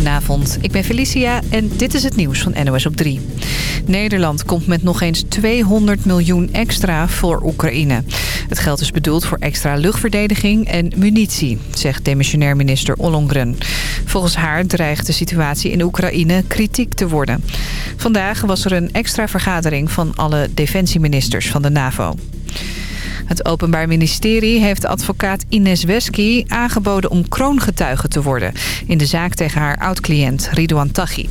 Goedenavond, ik ben Felicia en dit is het nieuws van NOS op 3. Nederland komt met nog eens 200 miljoen extra voor Oekraïne. Het geld is bedoeld voor extra luchtverdediging en munitie, zegt demissionair minister Ollongren. Volgens haar dreigt de situatie in Oekraïne kritiek te worden. Vandaag was er een extra vergadering van alle defensieministers van de NAVO. Het Openbaar Ministerie heeft advocaat Ines Wesky aangeboden om kroongetuige te worden... in de zaak tegen haar oud-cliënt Ridouan Taghi.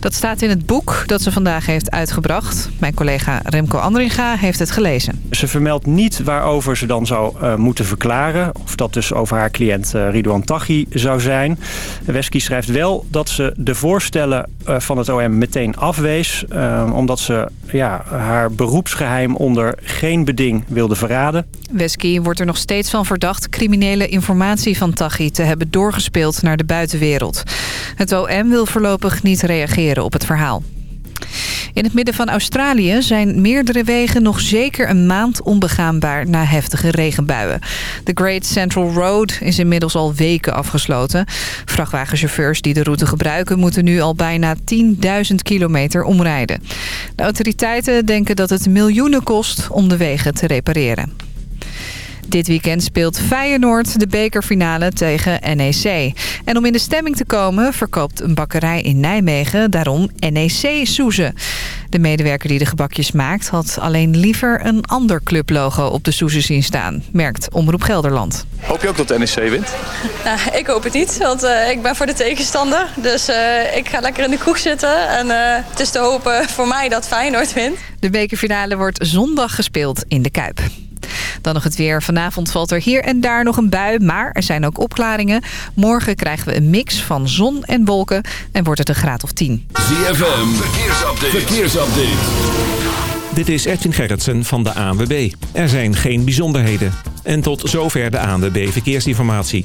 Dat staat in het boek dat ze vandaag heeft uitgebracht. Mijn collega Remco Andringa heeft het gelezen. Ze vermeldt niet waarover ze dan zou uh, moeten verklaren. Of dat dus over haar cliënt uh, Ridouan Taghi zou zijn. Wesky schrijft wel dat ze de voorstellen uh, van het OM meteen afwees... omdat ze ja, haar beroepsgeheim onder geen beding wilde verraden. Wesky wordt er nog steeds van verdacht criminele informatie van Taghi te hebben doorgespeeld naar de buitenwereld. Het OM wil voorlopig niet reageren op het verhaal. In het midden van Australië zijn meerdere wegen nog zeker een maand onbegaanbaar na heftige regenbuien. De Great Central Road is inmiddels al weken afgesloten. Vrachtwagenchauffeurs die de route gebruiken moeten nu al bijna 10.000 kilometer omrijden. De autoriteiten denken dat het miljoenen kost om de wegen te repareren. Dit weekend speelt Feyenoord de bekerfinale tegen NEC. En om in de stemming te komen verkoopt een bakkerij in Nijmegen daarom NEC Soezen. De medewerker die de gebakjes maakt had alleen liever een ander clublogo op de soezen zien staan, merkt Omroep Gelderland. Hoop je ook dat NEC wint? Nou, ik hoop het niet, want uh, ik ben voor de tegenstander. Dus uh, ik ga lekker in de kroeg zitten en uh, het is te hopen voor mij dat Feyenoord wint. De bekerfinale wordt zondag gespeeld in de Kuip. Dan nog het weer. Vanavond valt er hier en daar nog een bui, maar er zijn ook opklaringen. Morgen krijgen we een mix van zon en wolken en wordt het een graad of 10. ZFM, verkeersupdate. verkeersupdate. Dit is Edwin Gerritsen van de ANWB. Er zijn geen bijzonderheden. En tot zover de ANWB Verkeersinformatie.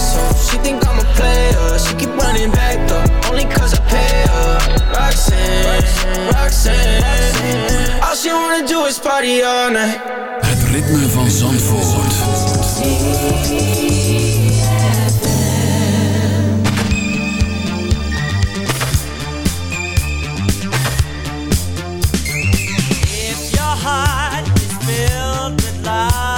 running back though, only cause I pay her. Roxanne, Roxanne. All she wanna do is party all night. Het ritme van Zandvoort. If your heart is filled with love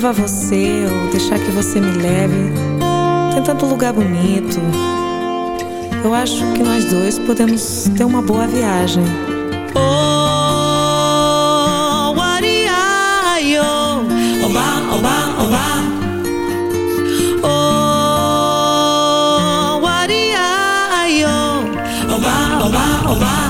levar você ou deixar que você me leve. Tem tanto lugar bonito. Eu acho que nós dois podemos ter uma boa viagem. Oh, wariayo, oba, oba, oba. Oh, wariayo, oba, oba, oba.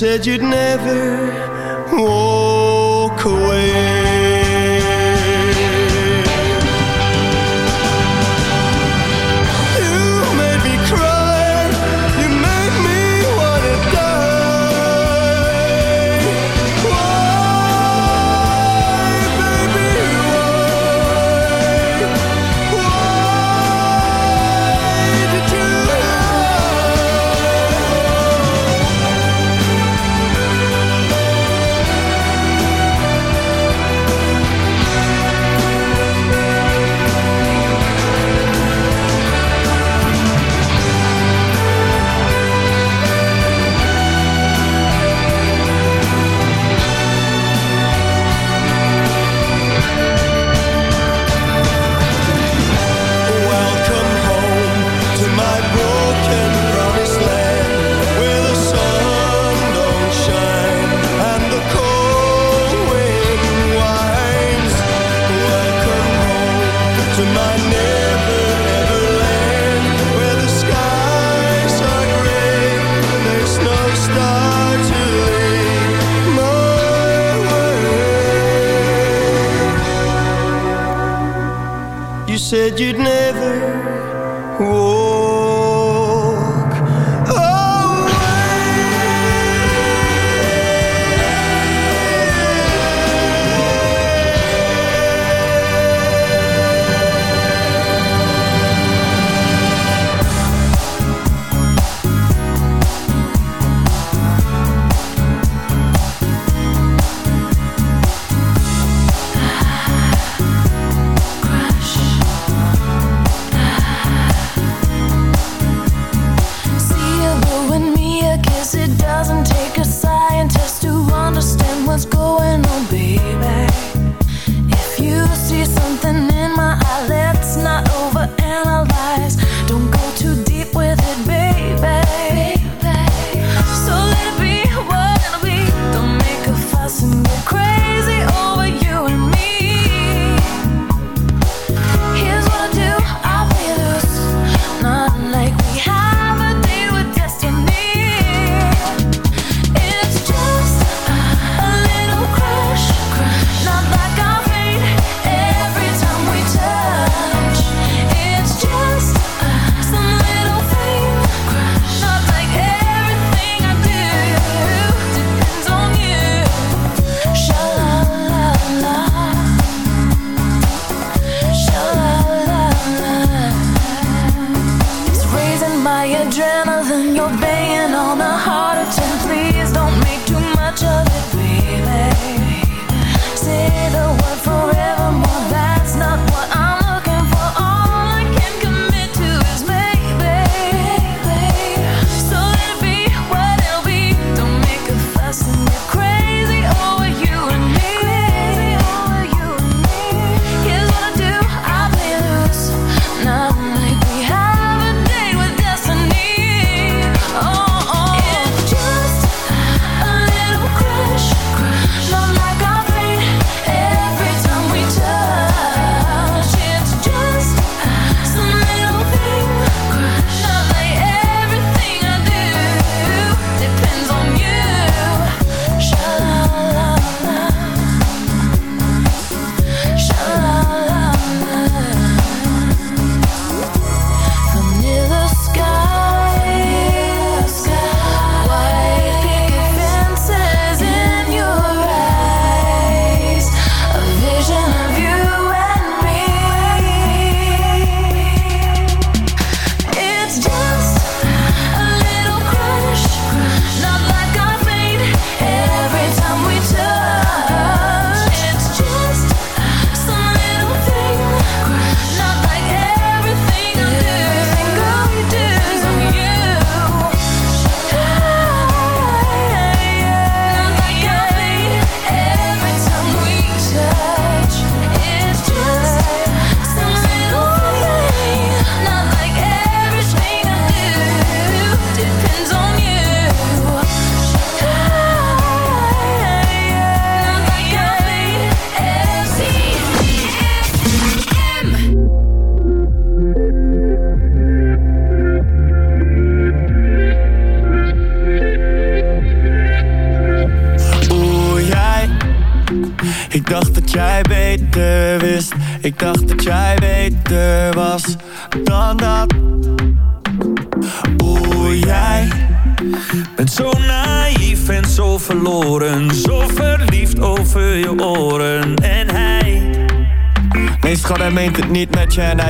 Said you'd never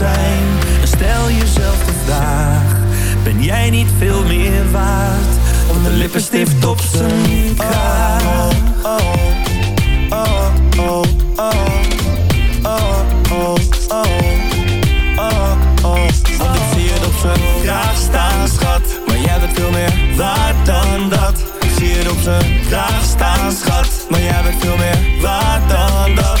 En stel jezelf de vraag: ben jij niet veel meer waard? Om de lippenstift op zijn. Oh, oh, oh, oh, oh, oh, oh, oh, ik zie het op zijn vraag staan, schat. Maar jij bent veel meer waard dan dat. Ik zie het op zijn kraag staan, schat. Maar jij bent veel meer waard dan dat.